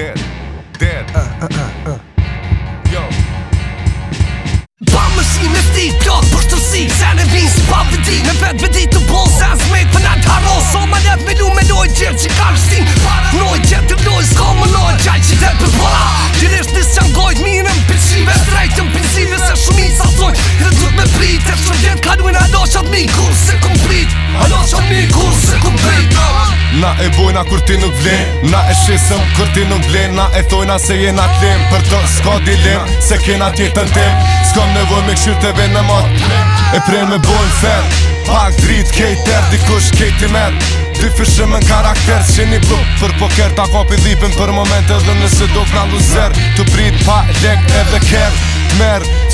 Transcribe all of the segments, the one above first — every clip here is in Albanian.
Dead, dead uh, uh, uh, uh, Yo Pa më shi me sti, plot për të si Se në vinë si pa vëdi Me vet vëdi të se me for nga të haro So ma let me lu me loj gjithë që ka më shtim Noj gjithë të vloj, s'ko më loj the që dhe të bëra Gjerisht nisë që ngojt, minën përshive Drejtën përshive se shumit sa thoj Dhe me pritë, e shërgjën ka nuin a do mi e bojna kur ti nuk vlen Na e shesëm kur ti nuk vlen Na e thojna se jena t'lem Për të s'ka dilem Se kena tjetën tem S'kam nevoj me këshirë të vej në mat E prej me bojnë fer Pak drit kejt er Dikush kejt i mer Dy fyshëm në karakter Që një blu Për po kërta kopi dhipin Për momente dhe nëse do kna luzer Të prit pa lek edhe ker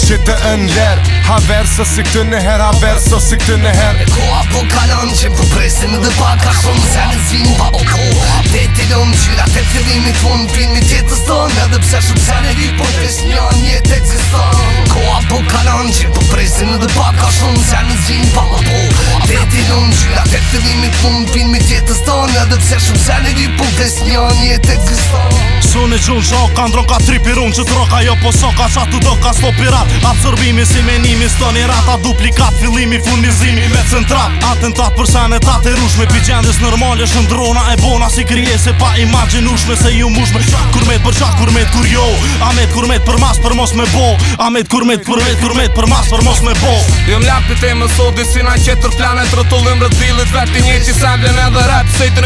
qita En lher Haver, sa si kte ne har doë ka verë, sa si kte ne her Koa po kalan, qenë po prej se me dë pak ka shon, se në zvinë, pop, pop Petarem, gjelat e tev Nik të funë pin me tjet e stan Ja dhe pseshin se checking Pot es njanië e tegjistan Koa po kalan, qenë po prej se me dë pak Ka shon, se në zvinë, pop, pop Peterem, gjelat e po tev всё pilgrimage punë pin me tjet e stan Ja dhe pseshin se checking Pot es njanië e tegjistan gjun e gjun shok Kan droka tri pirun që troka jo po soka Qa tu do ka slo pirat Absorbimi si menimi stoni rata Duplikat fillimi fundizimi, me centrat Atentat për sanetat e rushme Pi gjendis nërmall e drona e bona Si krije se pa imaginushme se ju mushme Kur met për qat, kur met kur jo A kur met për mas për mos me bo A met kur met për met kur met për mas për mos me bo Jëm lakë për temë, sot Disi na qeter planet rëtullim rëzillit Vërti një që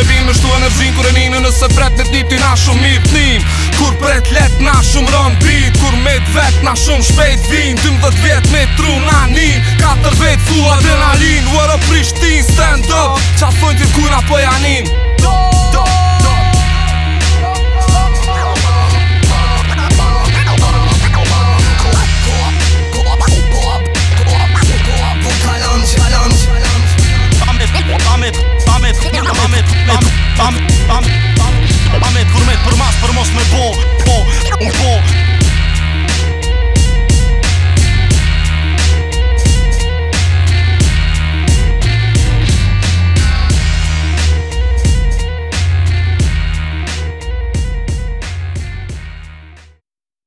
Në vinë në së pretë në të ti na shumë i pnim Kur bret let na shumë rën bit Kur me t'vet na shumë shpejt vin 12 vjet me tru na nin Katër vet fu adrenalin Uarë Prishtin stand up Qa thonë t'i kuna po janin Do! on